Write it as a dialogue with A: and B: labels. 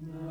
A: No.